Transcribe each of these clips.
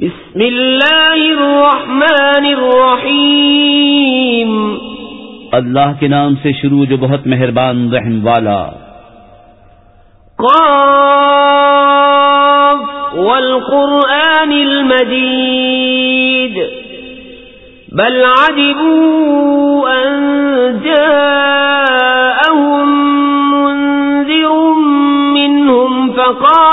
بسم اللہ الرحمن الرحیم۔ اللہ کے نام سے شروع جو بہت مہربان رحم والا۔ قاف والقرآن المجید۔ بل عجبوا أن جاءهم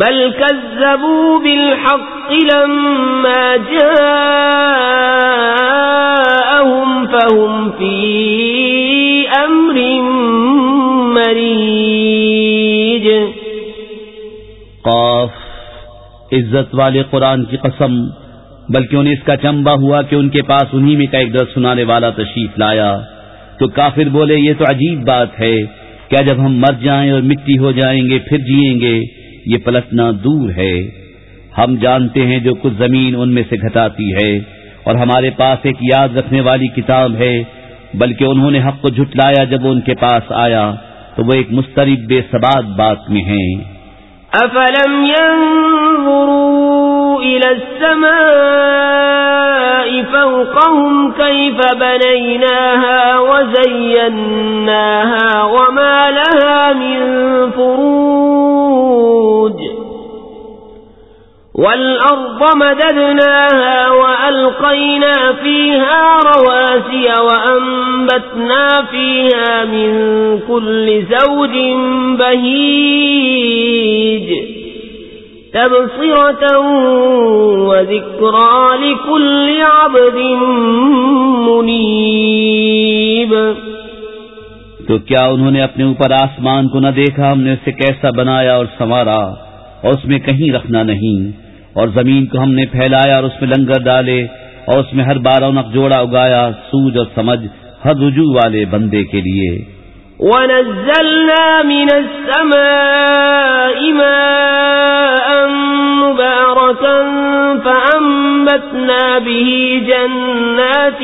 بل كذبوا بالحق لما جاءهم فهم في أمر مريج. قاف، عزت والے قرآن کی قسم، بلکہ انہیں اس کا چمبا ہوا کہ ان کے پاس انہی میں کا ایک درد سنانے والا تشریف لایا۔ تو کافر بولے، یہ تو عجیب بات ہے کیا جب ہم مر جائیں اور مٹی ہو جائیں گے، پھر جیئیں گے یہ پلٹنا دور ہے۔ ہم جانتے ہیں جو کچھ زمین ان میں سے گھٹاتی ہے، اور ہمارے پاس ایک یاد رکھنے والی کتاب ہے، بلکہ انہوں نے حق کو جھٹلایا جب ان کے پاس آیا، تو وہ ایک مسترب بے سباد بات میں ہیں۔ افلم ينظروا الى السماء فوقهم كيف بنيناها وزيناها وما لها من فروج والأرض مددناها وألقينا فيها رواسي وأنبتنا فيها من كل زوج بهيج تبصرة وذكرى لكل عبد منيب تو کیا انہوں نے اپنے اوپر آسمان کو نہ دیکھا؟ ہم نے اسے کیسا بنایا اور سنوارا؟ اور اس میں کہیں رکھنا نہیں۔ اور زمین کو ہم نے پھیلایا اور اس میں لنگر ڈالے اور اس میں ہر بار اونق جوڑا اگایا، سوج اور سمجھ ہر رجوع والے بندے کے لیے۔ ونزلنا من السماء ماء مباركا فأنبتنا به جنات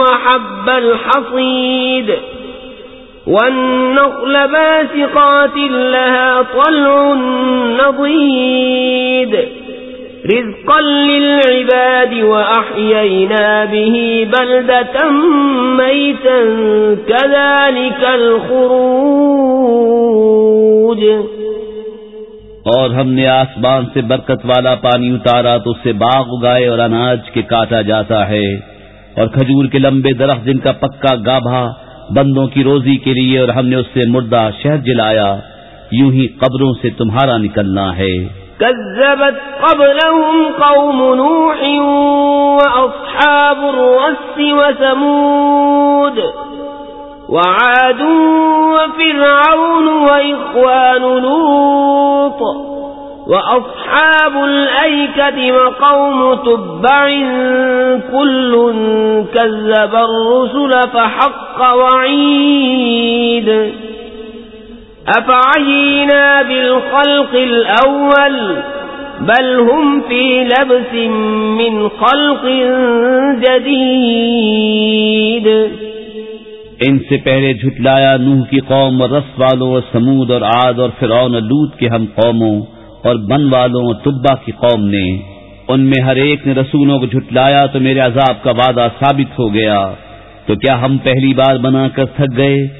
وحب الحصيد والنخل باسقات لها طلع نضيد رزقا للعباد وأحيينا به بلدة ميتا كذلك الخروج اور ہم نے آسمان سے برکت والا پانی اتارا تو اس سے باغ اگائے اور اناج کے کاٹا جاتا ہے اور کھجور کے لمبے درخت جن کا پکا گابھا بندوں کی روزی کے لیے اور ہم نے اس سے مردہ شہد جلایا، یوں ہی قبروں سے تمہارا نکلنا ہے۔ كذبت قبلهم قوم نوح وأصحاب الرس وثمود وعاد وفرعون وإخوان لوط وأصحاب الأيكة وقوم تبع كل كذب الرسل فحق وعيد أفعينا بالخلق الأول بل هم في لبس من خلق جديد ان سے پہلے جھٹلایا نوح کی قوم اور رس والوں اور سمود اور عاد اور فرعون اور لوت کے ہم قوموں اور بن والوں اور طبا کی قوم نے، ان میں ہر ایک نے رسولوں کو جھٹلایا تو میرے عذاب کا وعدہ ثابت ہو گیا۔ تو کیا ہم پہلی بار بنا کر تھک گئے؟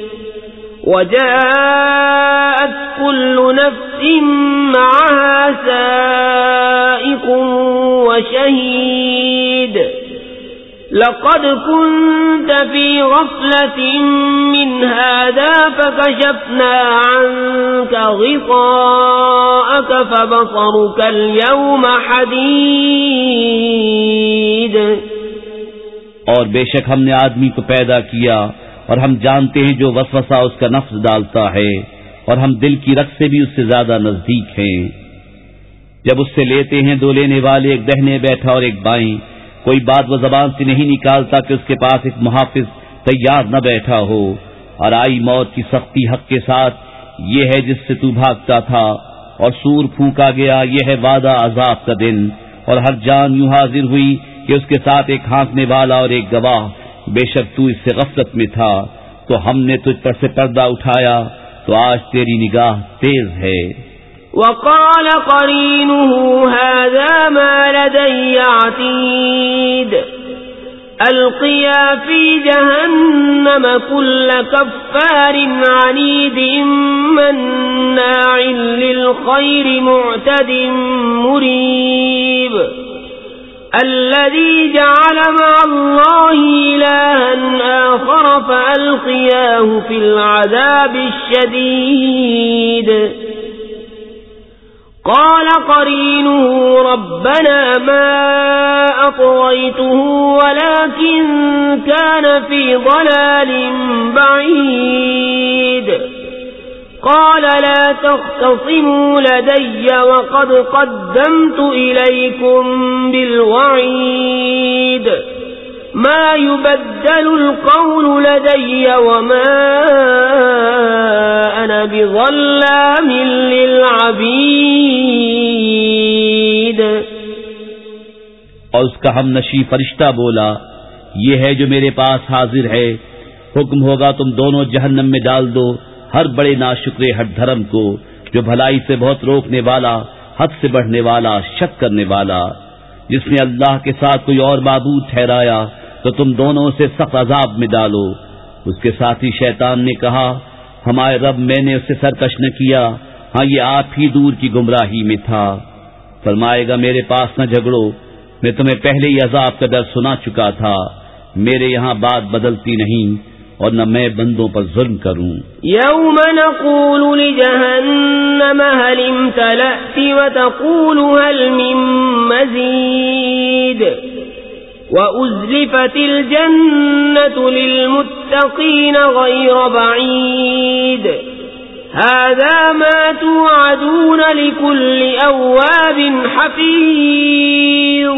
وجاءت كل نفس معها سائق وشهيد. لقد كنت في غفلة من هذا فكشفنا عنك غطاءك فبصرك اليوم حديد. اور بے شک ہم نے آدمی کو پیدا کیا اور ہم جانتے ہیں جو وسوسہ اس کا نفس ڈالتا ہے اور ہم دل کی رکھ سے بھی اس سے زیادہ نزدیک ہیں۔ جب اس سے لیتے ہیں دو لینے والے، ایک دہنے بیٹھا اور ایک بائیں، کوئی بات وہ زبان سے نہیں نکالتا کہ اس کے پاس ایک محافظ تیار نہ بیٹھا ہو۔ اور آئی موت کی سختی حق کے ساتھ، یہ ہے جس سے تو بھاگتا تھا، اور سور پھونکا گیا، یہ ہے وعدہ عذاب کا دن۔ اور ہر جان یوں حاضر ہوئی کہ اس کے ساتھ ایک ہانکنے والا اور ایک گواہ بے شک تو اس سے غفلت میں تھا، تو ہم نے تجھ پر سے پردہ اٹھایا، تو آج تیری نگاہ تیز ہے۔ وقال قرينه هذا ما لدي عتيد. ألقيا في جهنم كل كفار عنيد مناع للخير معتد مريب. الذي جعل مع الله إلها آخر فألقياه في العذاب الشديد. قال قرينه ربنا ما أطويته ولكن كان في ضلال بعيد. قال لا تختصموا لدي وقد قدمت إليكم بالوعيد. ما يبدل القول لدي وما أنا بظلام للعبيد. اور اس کا ہم نشی فرشتہ بولا، یہ ہے جو میرے پاس حاضر ہے، حکم ہوگا تم دونوں جہنم میں ڈال دو۔ ہر بڑے ناشکرے ہر دھرم کو، جو بھلائی سے بہت روکنے والا، حد سے بڑھنے والا، شک کرنے والا۔ جس نے اللہ کے ساتھ کوئی اور معبود ٹھہرایا، تو تم دونوں سے سخت عذاب میں ڈالو۔ اس کے ساتھی شیطان نے کہا، ہمارے رب میں نے اسے سرکش نہ کیا ہاں یہ آپ ہی دور کی گمراہی میں تھا۔ فرمائے گا، میرے پاس نہ جھگڑو، میں تمہیں پہلے ہی عذاب کا ڈر سنا چکا تھا۔ میرے یہاں بات بدلتی نہیں۔ اور نہ میں بندوں پر ظلم کروں۔ یوم نقول لجہنم هل امتلأت وتقول هل من مزید؟ وأزلفت الجنة للمتقين غير بعيد هذا ما توعدون لكل أواب حفيظ۔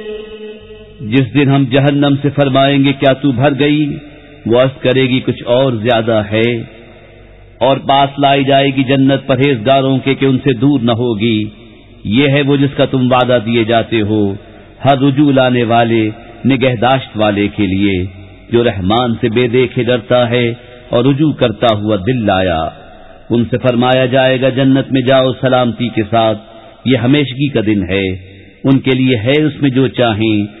جس دن ہم جہنم سے فرمائیں گے، کیا تو بھر گئی؟ وہ عرض کرے گی، کچھ اور زیادہ ہے۔ اور پاس لائی جائے گی جنت پرہیزگاروں کے، کہ ان سے دور نہ ہوگی۔ یہ ہے وہ جس کا تم وعدہ دیے جاتے ہو، ہر رجوع لانے والے، نگہداشت والے کے لیے۔ جو رحمان سے بے دیکھے ڈرتا ہے اور رجوع کرتا ہوا دل لایا۔ ان سے فرمایا جائے گا، جنت میں جاؤ سلامتی کے ساتھ۔ یہ ہمیشگی کا دن ہے۔ ان کے لیے ہے اس میں جو چاہیں۔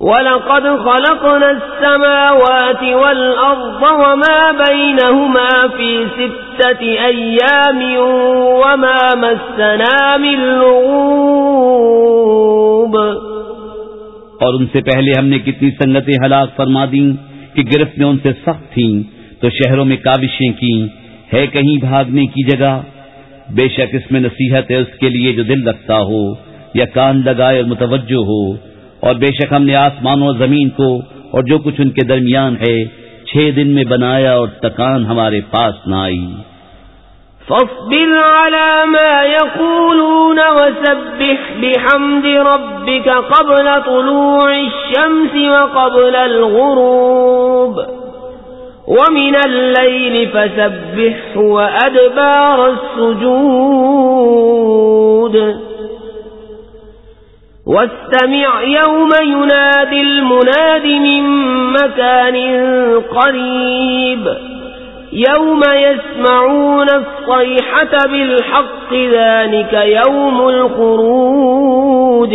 وَلَقَدْ خَلَقْنَا السَّمَاوَاتِ وَالْأَرْضَ وَمَا بَيْنَهُمَا فِي سِتَّةِ أَيَّامٍ وَمَا مَسَّنَا مِن لُغُوبٍ۔ اور ان سے پہلے ہم نے کتنی سنگتیں ہلاک فرما دیں کہ گرفت میں ان سے سخت تھیں، تو شہروں میں کاوشیں کی ہے کہیں بھاگنے کی جگہ؟ بے شک اس میں نصیحت ہے اس کے لیے جو دل رکھتا ہو یا کان لگائے اور متوجہ ہو اور بے شک ہم نے آسمان و زمین کو اور جو کچھ ان کے درمیان ہے، چھ دن میں بنایا اور تکان ہمارے پاس نہ آئی۔ فاصبر على ما يقولون وسبح بحمد ربك قبل طلوع الشمس وقبل الغروب ومن الليل فسبح وأدبار السجود واستمع يوم ينادي المناد من مكان قريب. يوم يسمعون الصيحة بالحق ذلك يوم الخروج.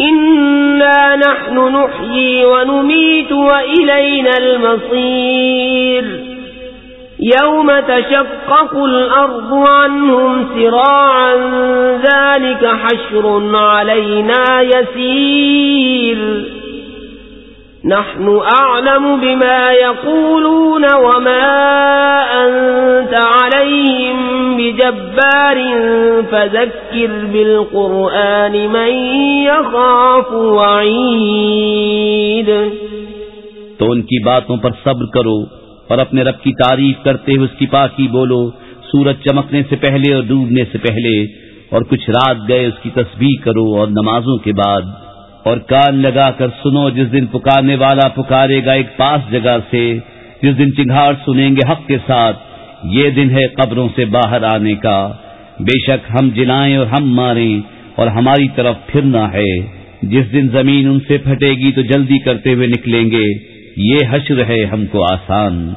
إنا نحن نحيي ونميت وإلينا المصير. يوم تشقق الأرض عنهم سراعا ذلك حشر علينا يسير نحن أعلم بما يقولون وما أنت عليهم بجبار فذكر بالقرآن من يخاف وعيد تو ان کی باتوں پر صبر کرو اور اپنے رب کی تعریف کرتے ہوئے اس کی پاکی بولو، سورج چمکنے سے پہلے اور ڈوبنے سے پہلے، اور کچھ رات گئے اس کی تسبیح کرو اور نمازوں کے بعد۔ اور کان لگا کر سنو، جس دن پکارنے والا پکارے گا ایک پاس جگہ سے، جس دن چنگھاڑ سنیں گے حق کے ساتھ۔ یہ دن ہے قبروں سے باہر آنے کا۔ بے شک ہم جلائیں اور ہم ماریں، اور ہماری طرف پھرنا ہے۔ جس دن زمین ان سے پھٹے گی تو جلدی کرتے ہوئے نکلیں گے۔ یہ حشر ہے ہم کو آسان۔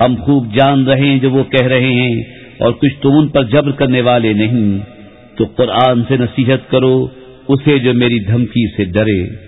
ہم خوب جان رہے ہیں جو وہ کہہ رہے ہیں، اور کچھ تو ان پر جبر کرنے والے نہیں۔ تو قرآن سے نصیحت کرو، اسے جو میری دھمکی سے ڈرے۔